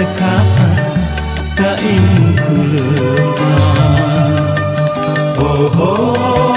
Kapas Tak ingin ku lepas Oh, oh, oh,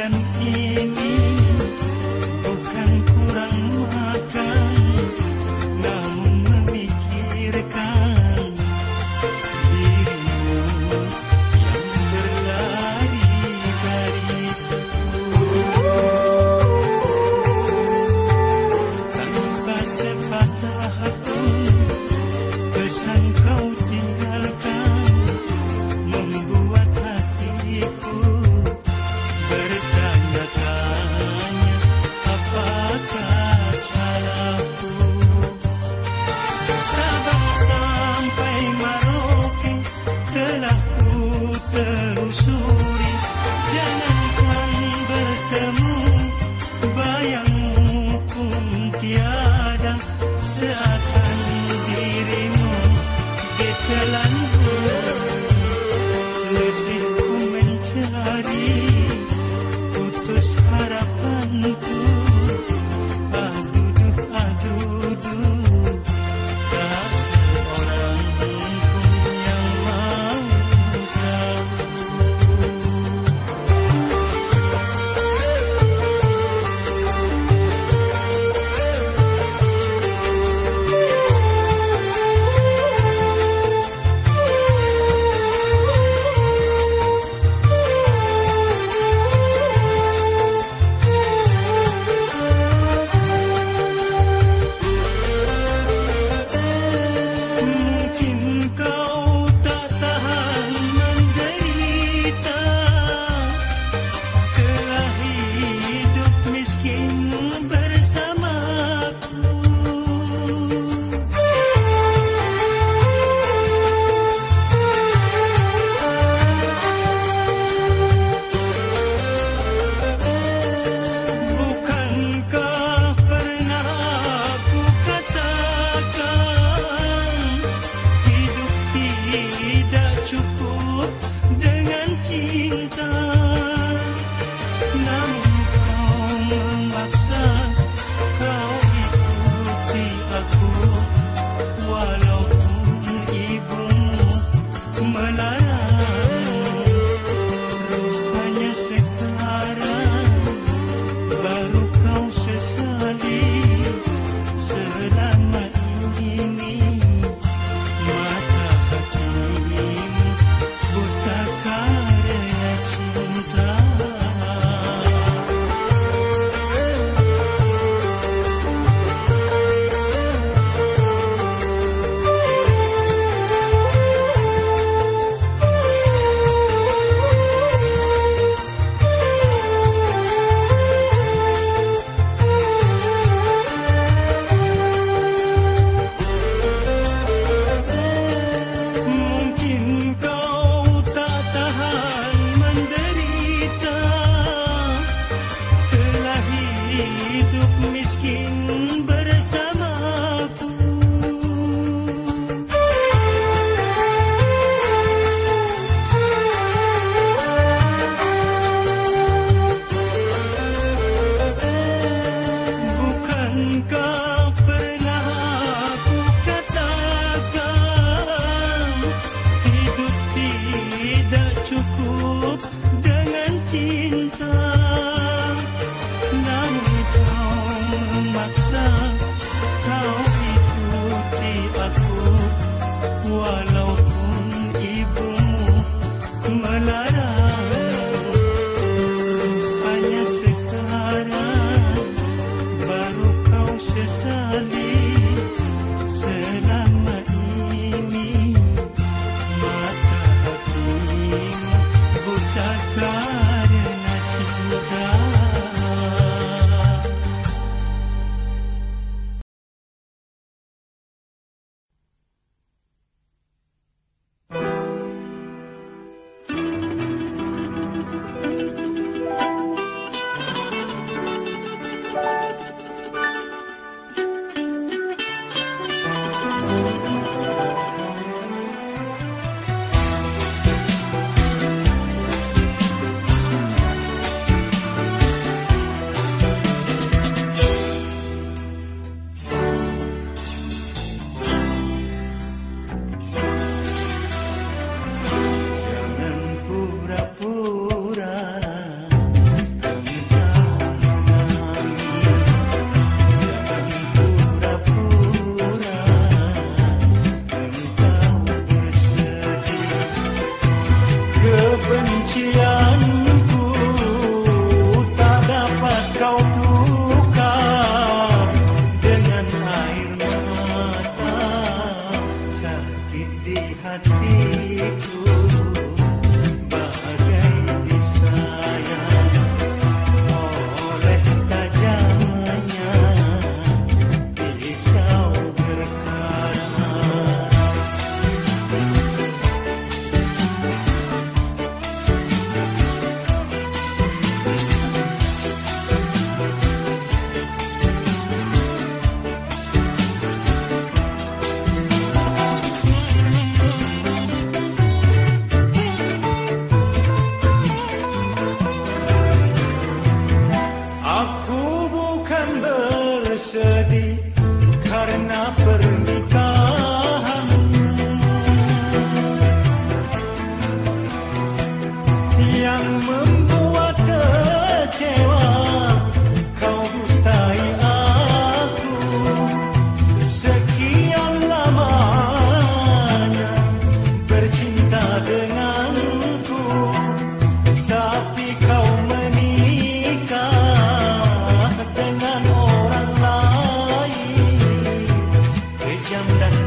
dan ini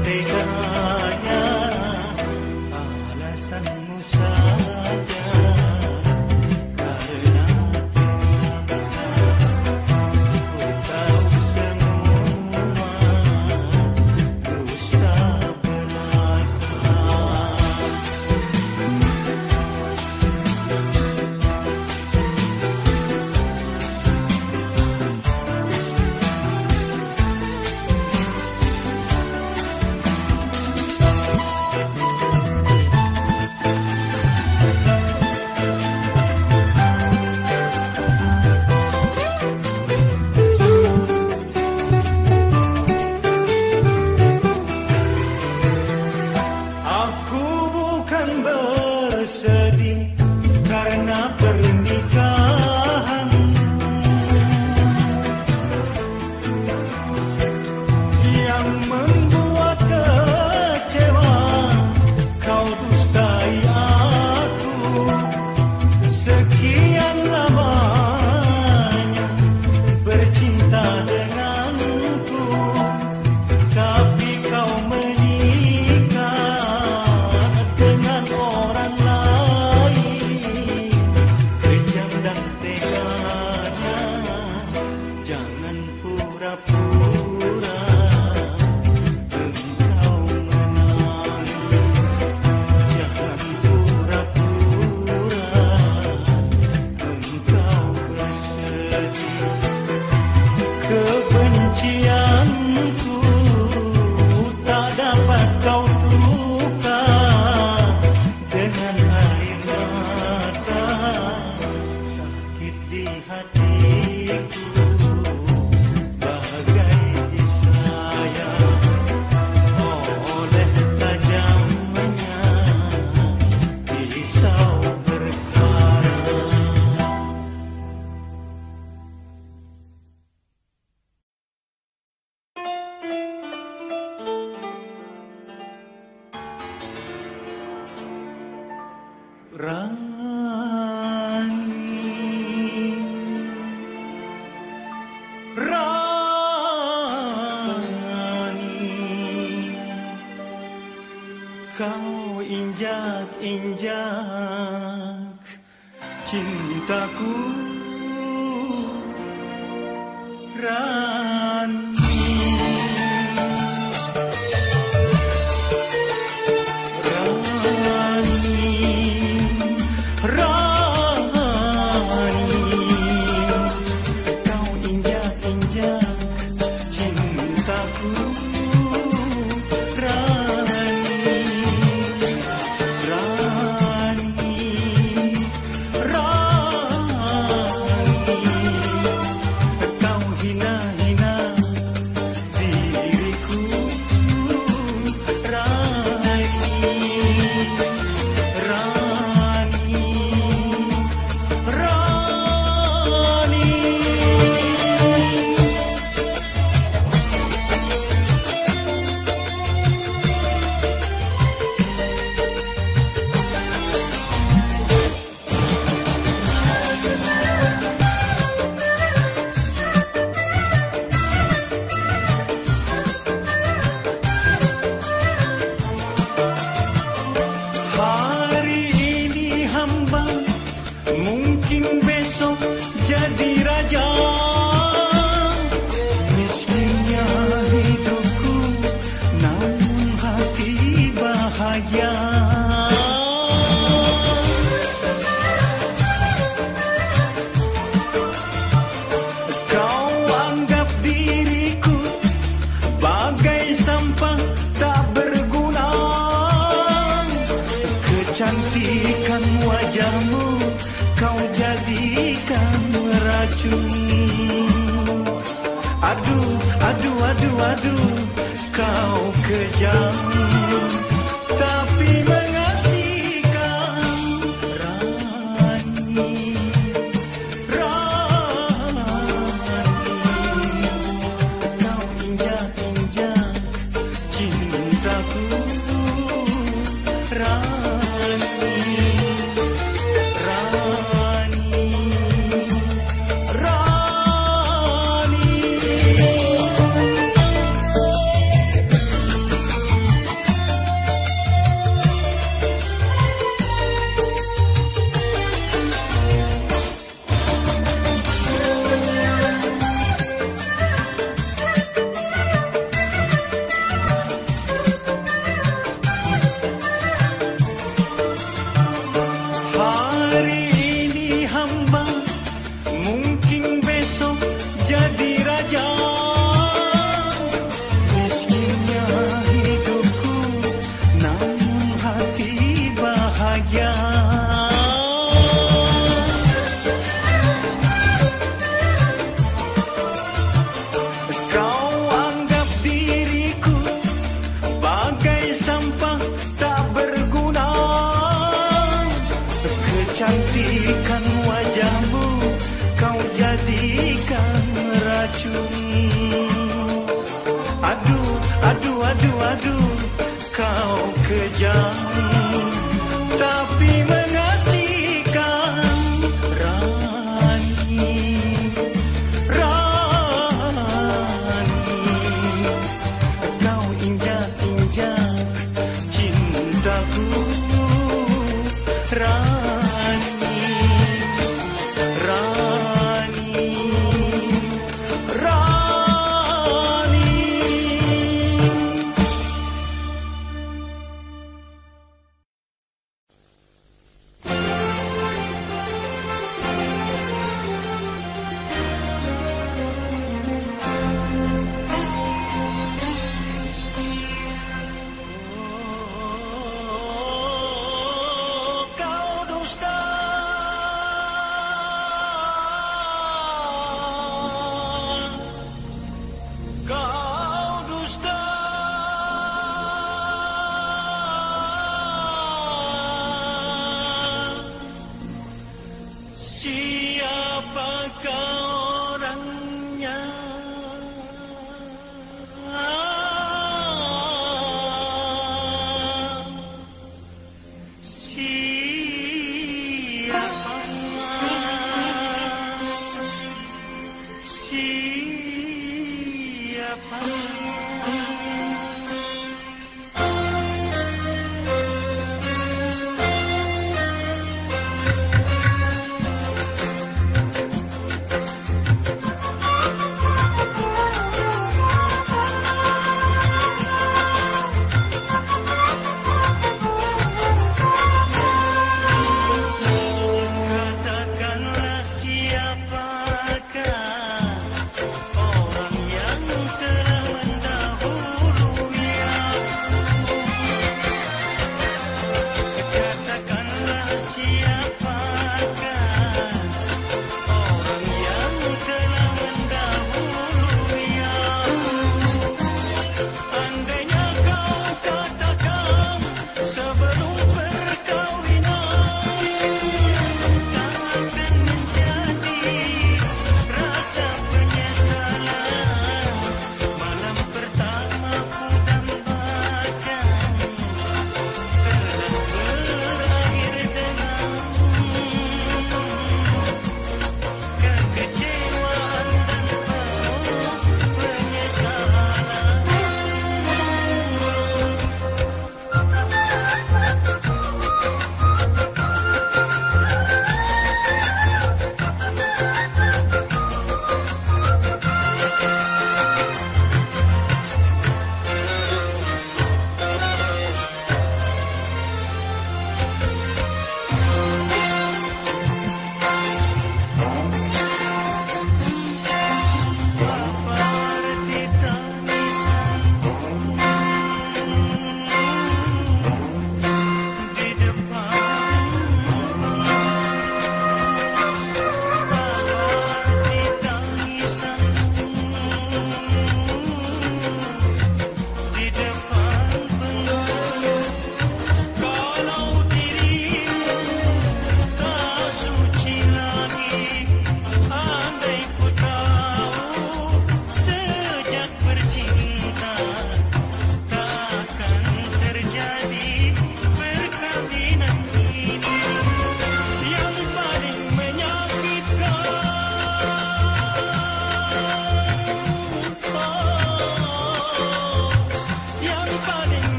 வார்த்தைகள் kau injak-injak cintaku. aduh aduh kau kejam. Tak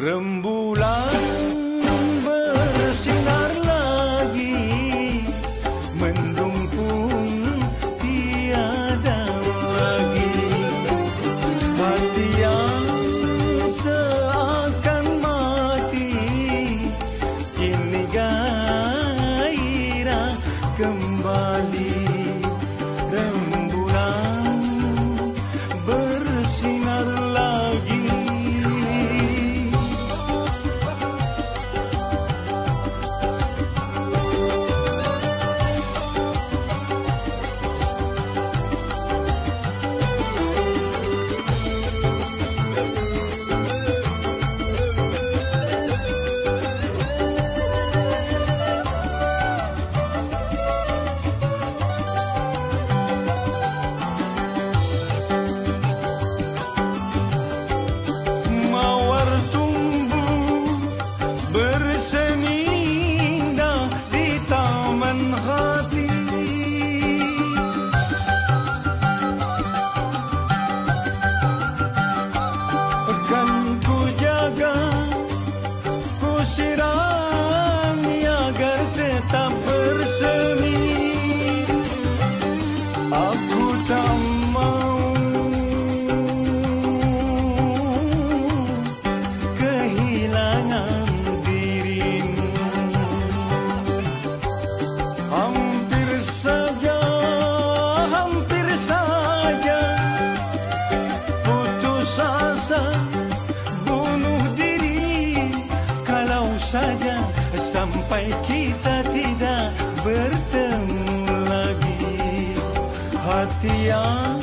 人不来 saja sampai kita tidak bertemu lagi. Hati yang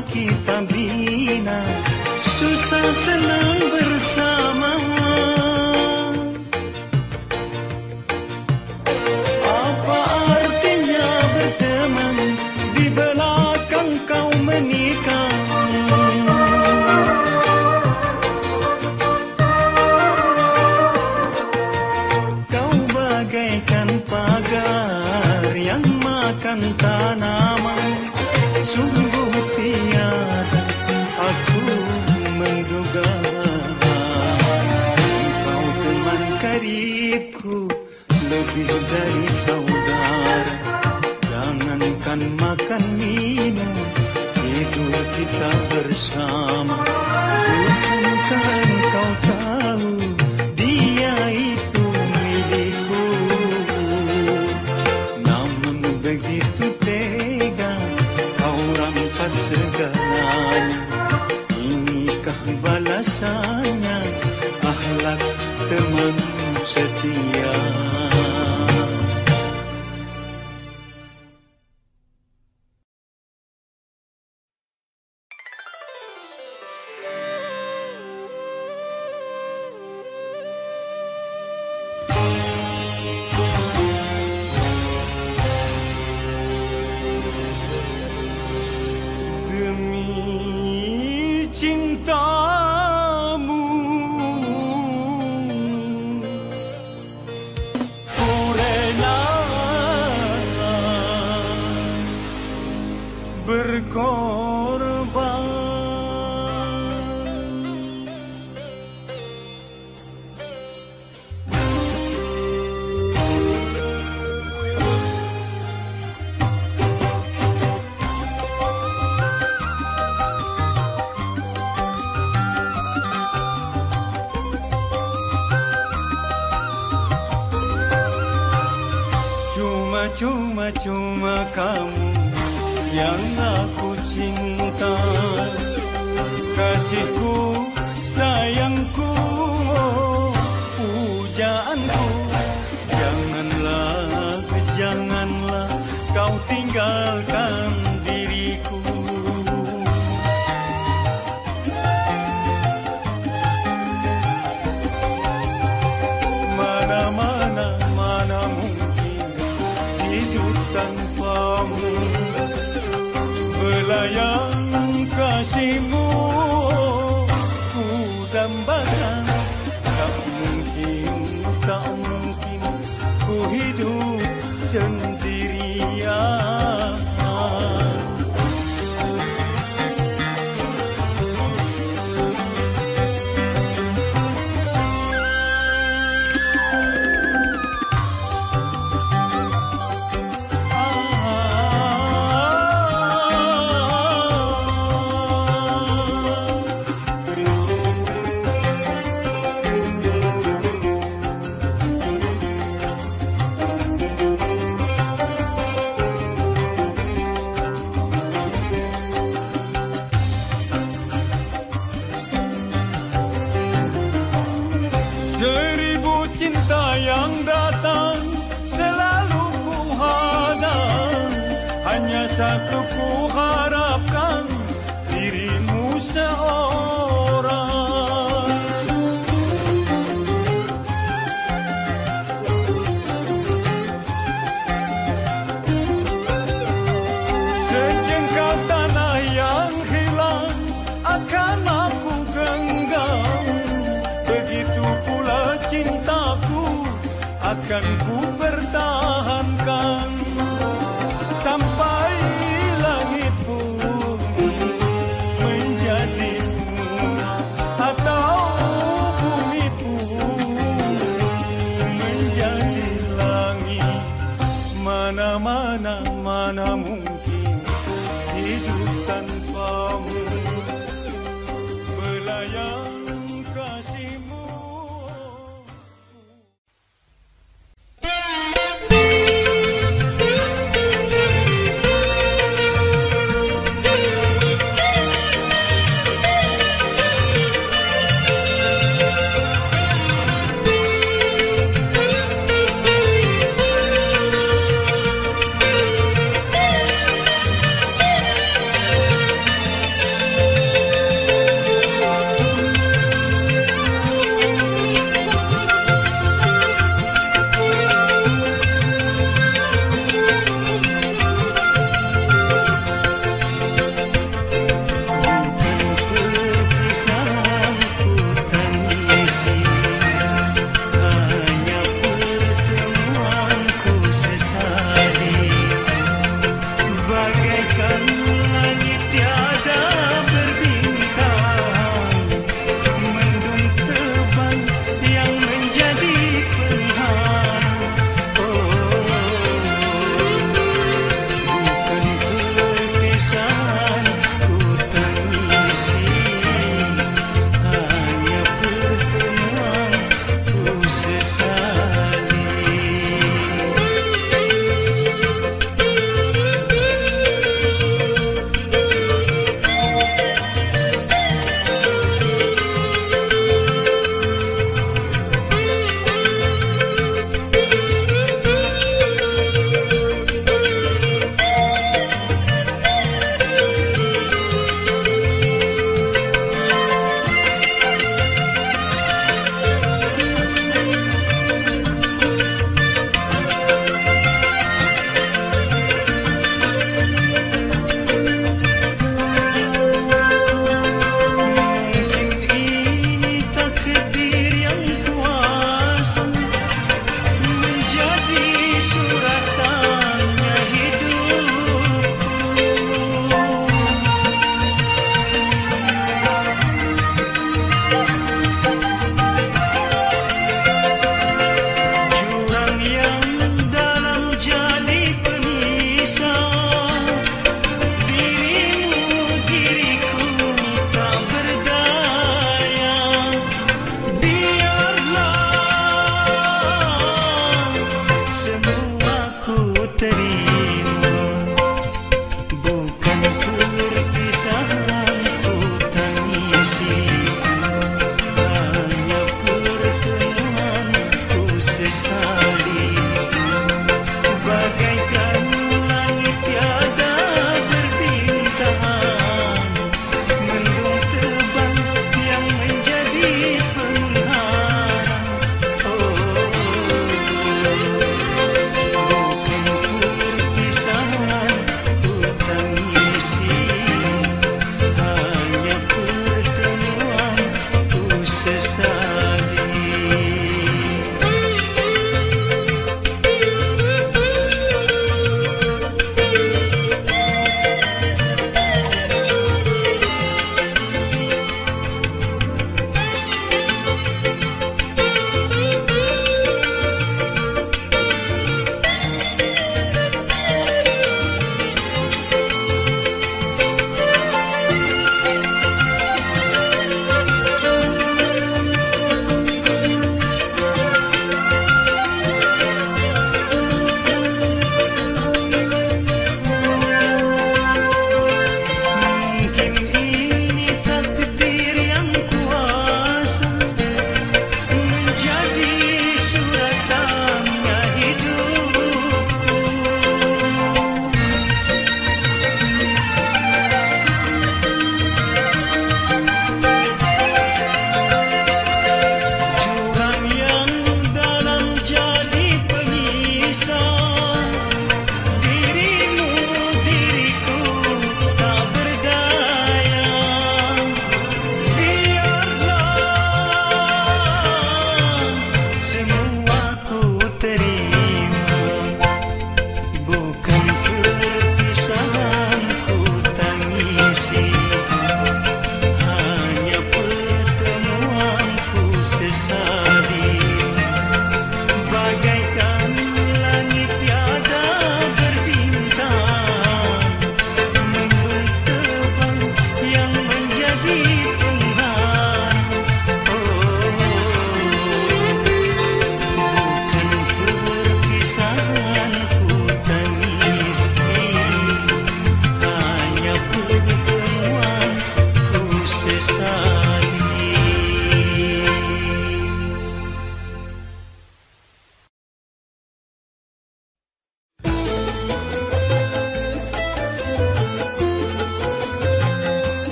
Kita bina. Susah senang bersama aku cinta. Kasihku,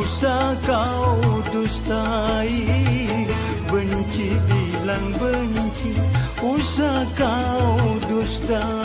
usah kau dustai. Benci bilang benci. Usah kau dustai.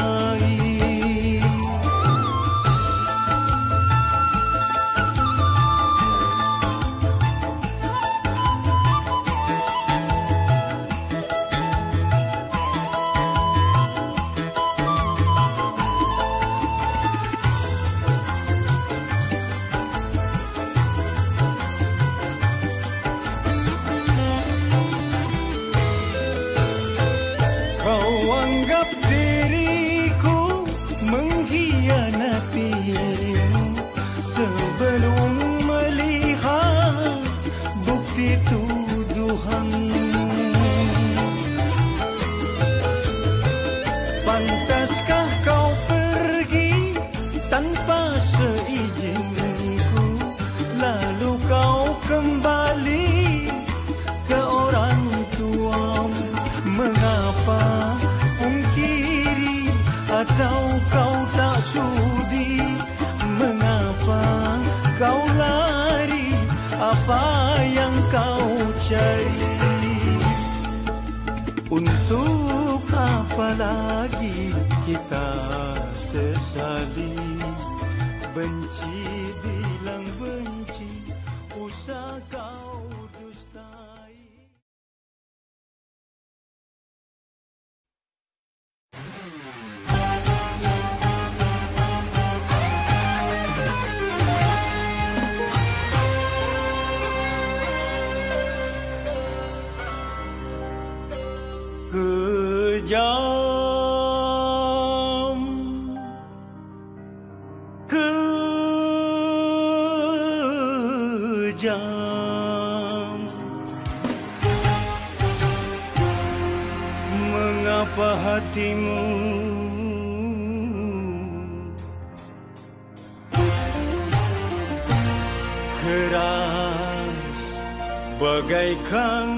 bagaikan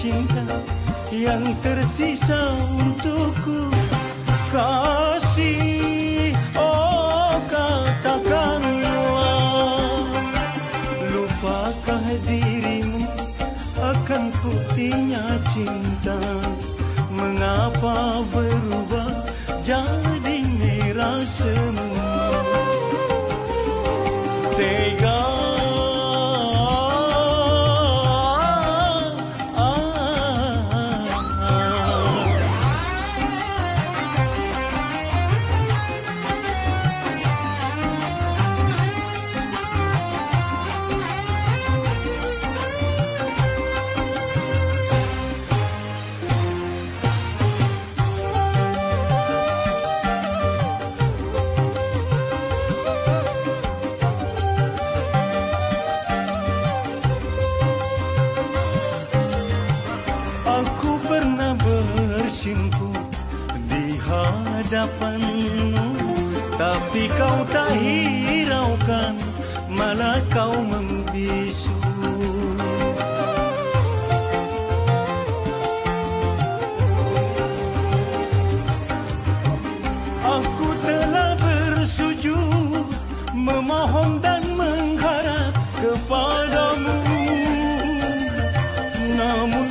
cinta yang tersisa untukku. Kasih oh katakanlah lupakah dirimu akan putihnya cinta. Mengapa berubah jadi merah semua?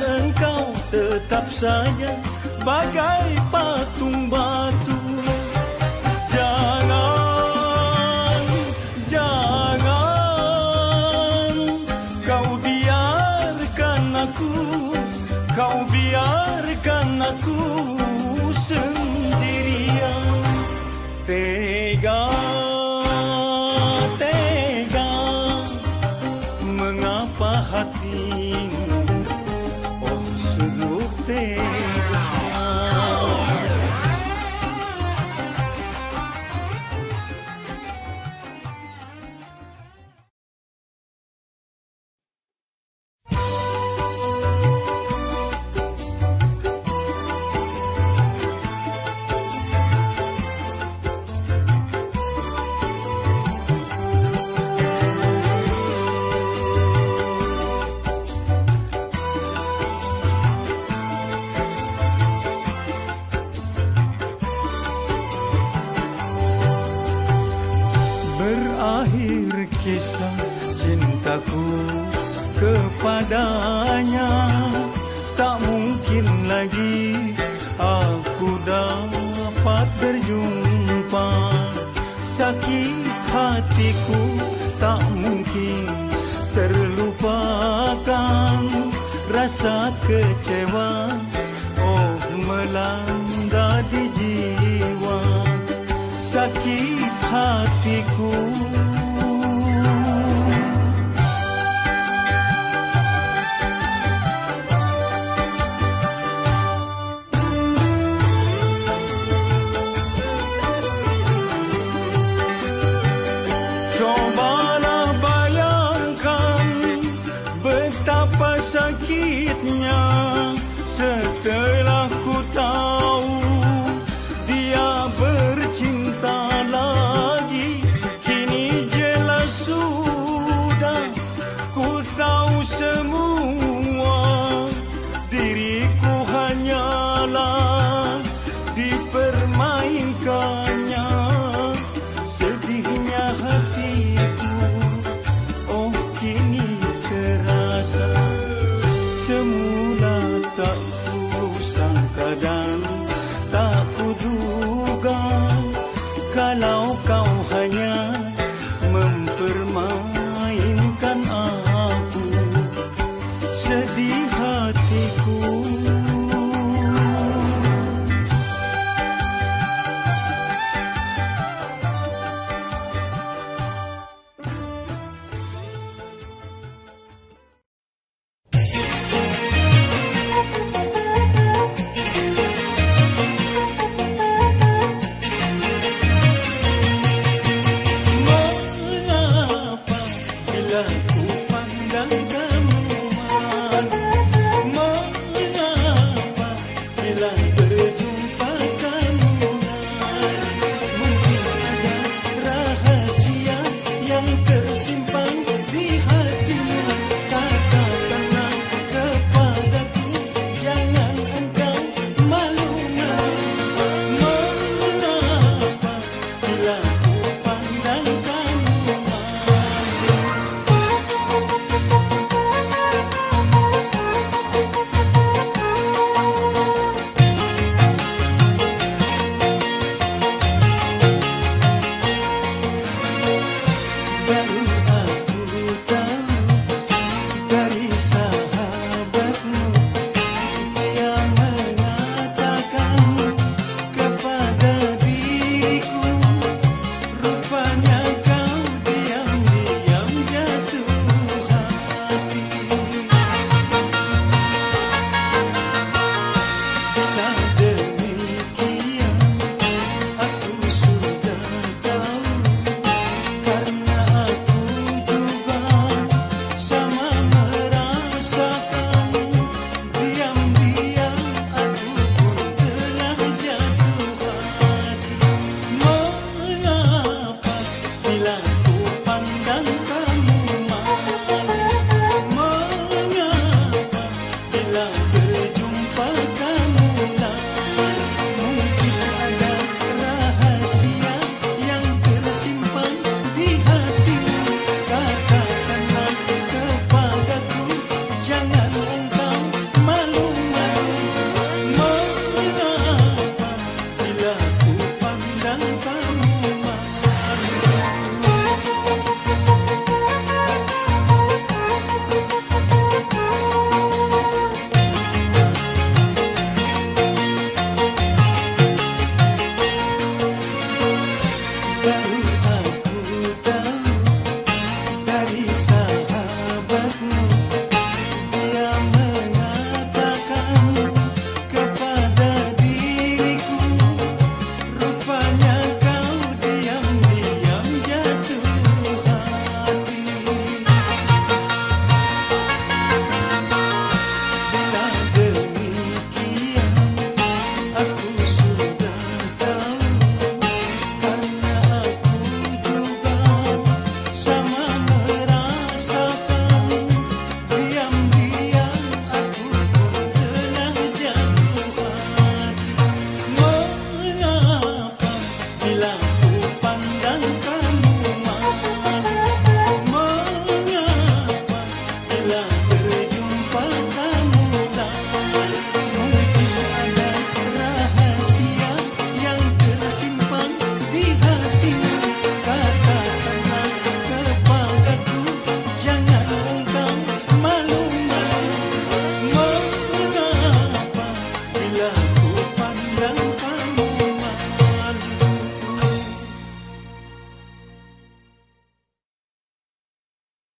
engkau tetap saja bagai patung batu.